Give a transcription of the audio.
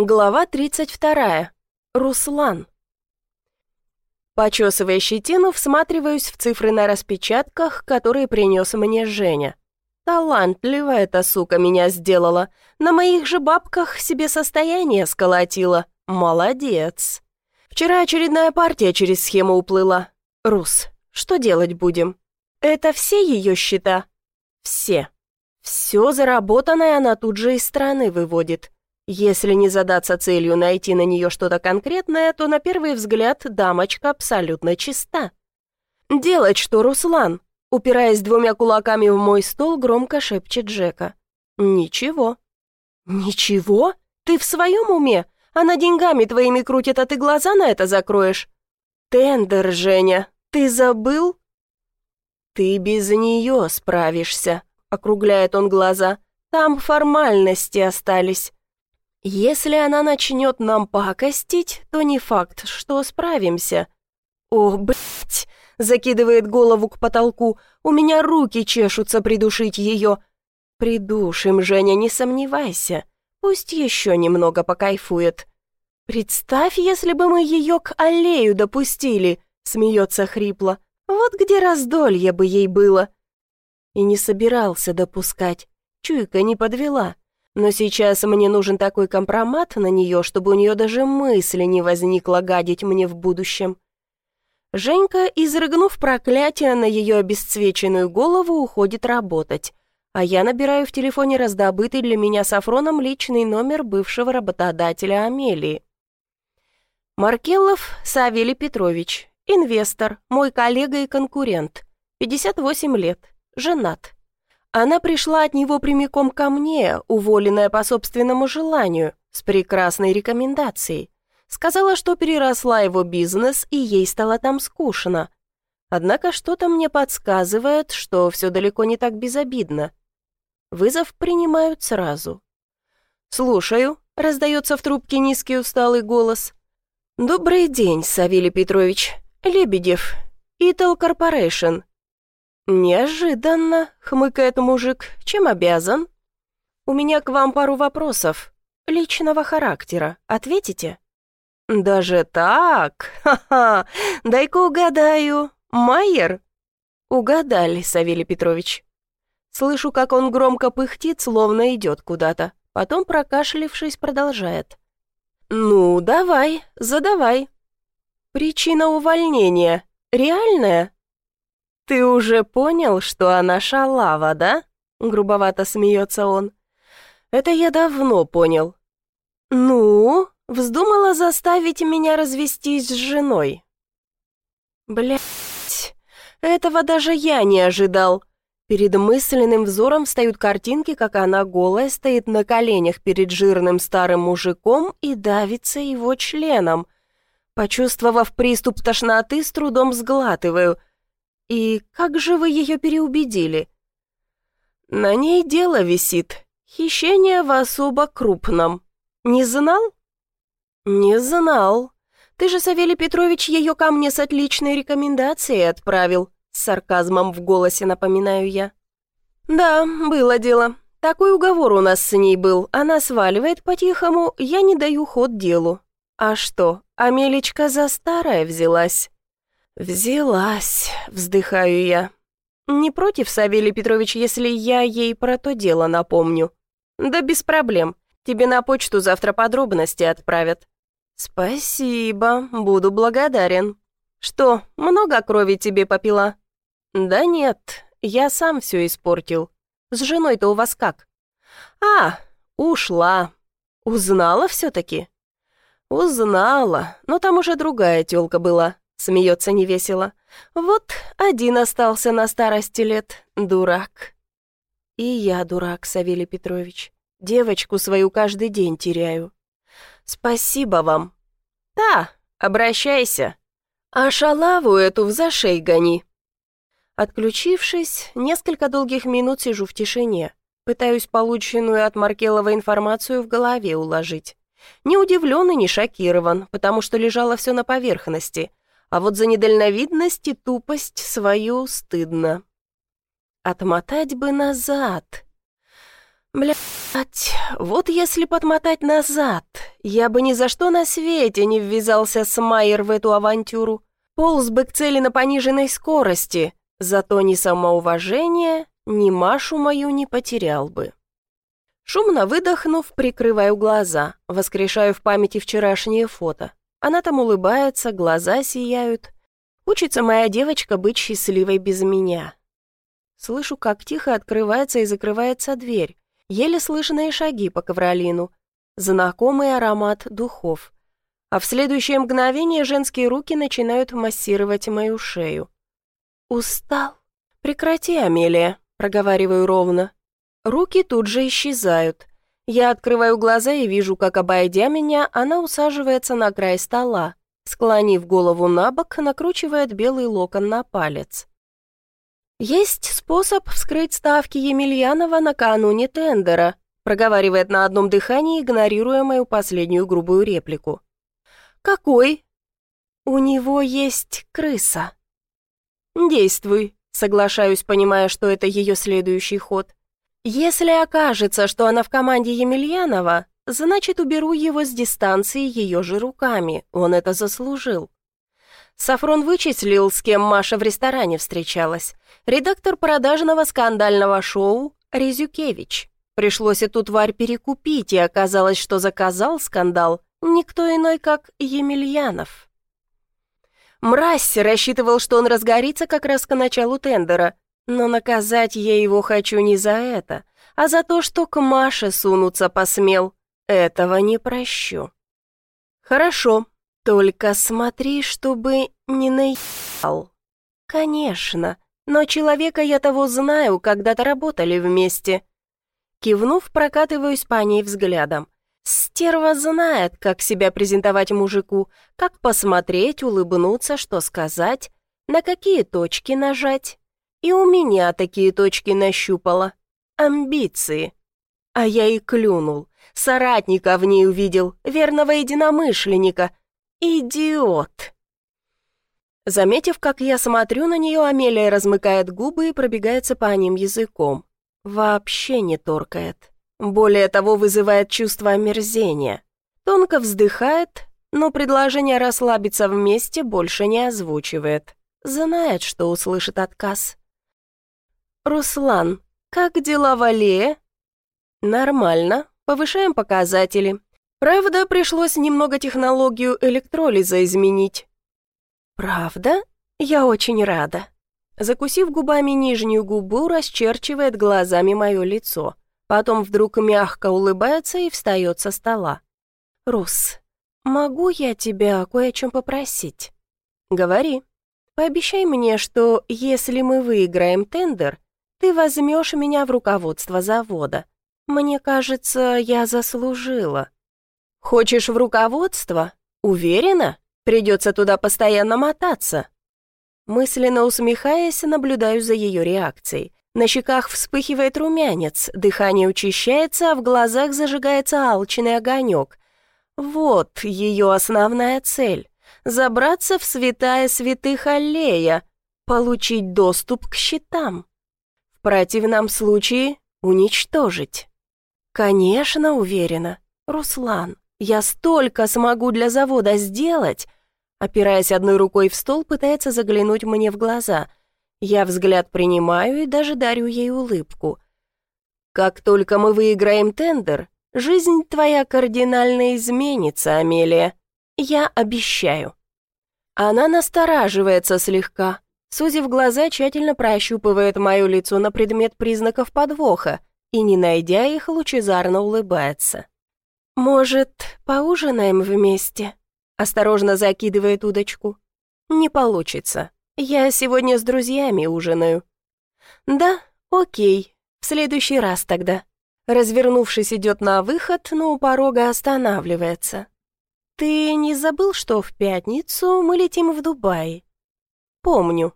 Глава 32. Руслан. Почесывая щетину, всматриваюсь в цифры на распечатках, которые принес мне Женя. Талантливая эта сука меня сделала. На моих же бабках себе состояние сколотила. Молодец. Вчера очередная партия через схему уплыла. Рус, что делать будем? Это все ее счета? Все. Все заработанное она тут же из страны выводит. Если не задаться целью найти на нее что-то конкретное, то на первый взгляд дамочка абсолютно чиста. «Делать что, Руслан?» Упираясь двумя кулаками в мой стол, громко шепчет Джека. «Ничего». «Ничего? Ты в своем уме? Она деньгами твоими крутит, а ты глаза на это закроешь?» «Тендер, Женя, ты забыл?» «Ты без нее справишься», — округляет он глаза. «Там формальности остались. Если она начнет нам пакостить, то не факт, что справимся. О, блядь, закидывает голову к потолку, у меня руки чешутся придушить ее. Придушим, Женя, не сомневайся. Пусть еще немного покайфует. Представь, если бы мы ее к аллею допустили, смеется хрипло. Вот где раздолье бы ей было. И не собирался допускать. Чуйка не подвела. Но сейчас мне нужен такой компромат на нее, чтобы у нее даже мысли не возникло гадить мне в будущем. Женька, изрыгнув проклятие на ее обесцвеченную голову, уходит работать, а я набираю в телефоне раздобытый для меня Сафроном личный номер бывшего работодателя Амелии. Маркелов Савелий Петрович, инвестор, мой коллега и конкурент, 58 лет, женат. Она пришла от него прямиком ко мне, уволенная по собственному желанию, с прекрасной рекомендацией. Сказала, что переросла его бизнес, и ей стало там скучно. Однако что-то мне подсказывает, что все далеко не так безобидно. Вызов принимают сразу. «Слушаю», — раздается в трубке низкий усталый голос. «Добрый день, Савелий Петрович. Лебедев. Итал Корпорейшн. «Неожиданно», — хмыкает мужик. «Чем обязан?» «У меня к вам пару вопросов. Личного характера. Ответите?» «Даже так? Ха-ха! Дай-ка угадаю. Майер?» «Угадали, Савелий Петрович». Слышу, как он громко пыхтит, словно идет куда-то. Потом, прокашлившись, продолжает. «Ну, давай, задавай». «Причина увольнения реальная?» «Ты уже понял, что она шалава, да?» Грубовато смеется он. «Это я давно понял». «Ну?» Вздумала заставить меня развестись с женой. Блять, этого даже я не ожидал. Перед мысленным взором встают картинки, как она голая стоит на коленях перед жирным старым мужиком и давится его членом. Почувствовав приступ тошноты, с трудом сглатываю. «И как же вы ее переубедили?» «На ней дело висит. Хищение в особо крупном. Не знал?» «Не знал. Ты же, Савелий Петрович, ее ко мне с отличной рекомендацией отправил», с сарказмом в голосе напоминаю я. «Да, было дело. Такой уговор у нас с ней был. Она сваливает по-тихому, я не даю ход делу. А что, Амелечка за старое взялась?» «Взялась», — вздыхаю я. «Не против, Савелий Петрович, если я ей про то дело напомню?» «Да без проблем. Тебе на почту завтра подробности отправят». «Спасибо, буду благодарен. Что, много крови тебе попила?» «Да нет, я сам все испортил. С женой-то у вас как?» «А, ушла. Узнала все-таки?» «Узнала, но там уже другая тёлка была. Смеется невесело. Вот один остался на старости лет, дурак. И я дурак, Савелий Петрович. Девочку свою каждый день теряю. Спасибо вам. Да, обращайся. А шалаву эту в зашей гони. Отключившись, несколько долгих минут сижу в тишине. Пытаюсь полученную от Маркелова информацию в голове уложить. Не удивлен и не шокирован, потому что лежало все на поверхности — а вот за недальновидность и тупость свою стыдно. Отмотать бы назад. Блядь, вот если подмотать назад, я бы ни за что на свете не ввязался с Майер в эту авантюру. Полз бы к цели на пониженной скорости, зато ни самоуважение, ни Машу мою не потерял бы. Шумно выдохнув, прикрываю глаза, воскрешаю в памяти вчерашнее фото. Она там улыбается, глаза сияют. Учится моя девочка быть счастливой без меня. Слышу, как тихо открывается и закрывается дверь. Еле слышные шаги по ковролину. Знакомый аромат духов. А в следующее мгновение женские руки начинают массировать мою шею. «Устал?» «Прекрати, Амелия», — проговариваю ровно. Руки тут же исчезают. Я открываю глаза и вижу, как, обойдя меня, она усаживается на край стола. Склонив голову на бок, накручивает белый локон на палец. «Есть способ вскрыть ставки Емельянова накануне тендера», проговаривает на одном дыхании, игнорируя мою последнюю грубую реплику. «Какой?» «У него есть крыса». «Действуй», соглашаюсь, понимая, что это ее следующий ход. Если окажется, что она в команде Емельянова, значит, уберу его с дистанции ее же руками. Он это заслужил. Сафрон вычислил, с кем Маша в ресторане встречалась. Редактор продажного скандального шоу Резюкевич. Пришлось эту тварь перекупить, и оказалось, что заказал скандал никто иной, как Емельянов. Мразь рассчитывал, что он разгорится как раз к началу тендера, но наказать я его хочу не за это, а за то, что к Маше сунуться посмел. Этого не прощу. Хорошо, только смотри, чтобы не наебал. Конечно, но человека я того знаю, когда-то работали вместе. Кивнув, прокатываюсь по ней взглядом. Стерва знает, как себя презентовать мужику, как посмотреть, улыбнуться, что сказать, на какие точки нажать. И у меня такие точки нащупала. Амбиции. А я и клюнул. Соратника в ней увидел, верного единомышленника. Идиот. Заметив, как я смотрю на нее, Амелия размыкает губы и пробегается по ним языком. Вообще не торкает. Более того, вызывает чувство омерзения. Тонко вздыхает, но предложение расслабиться вместе больше не озвучивает. Знает, что услышит отказ. «Руслан, как дела в аллее?» «Нормально. Повышаем показатели. Правда, пришлось немного технологию электролиза изменить». «Правда? Я очень рада». Закусив губами нижнюю губу, расчерчивает глазами мое лицо. Потом вдруг мягко улыбается и встает со стола. «Рус, могу я тебя кое о чем попросить?» «Говори. Пообещай мне, что если мы выиграем тендер, ты возьмешь меня в руководство завода. Мне кажется, я заслужила. Хочешь в руководство? Уверена? Придется туда постоянно мотаться. Мысленно усмехаясь, наблюдаю за ее реакцией. На щеках вспыхивает румянец, дыхание учащается, а в глазах зажигается алчный огонек. Вот ее основная цель — забраться в святая святых аллея, получить доступ к счетам. Противном случае уничтожить. Конечно, уверена. Руслан, я столько смогу для завода сделать. Опираясь одной рукой в стол, пытается заглянуть мне в глаза. Я взгляд принимаю и даже дарю ей улыбку. Как только мы выиграем тендер, жизнь твоя кардинально изменится, Амелия. Я обещаю. Она настораживается слегка, Сузив глаза, тщательно прощупывает мое лицо на предмет признаков подвоха и, не найдя их, лучезарно улыбается. «Может, поужинаем вместе?» Осторожно закидывает удочку. «Не получится. Я сегодня с друзьями ужинаю». «Да, окей. В следующий раз тогда». Развернувшись, идет на выход, но у порога останавливается. «Ты не забыл, что в пятницу мы летим в Дубай?» «Помню»,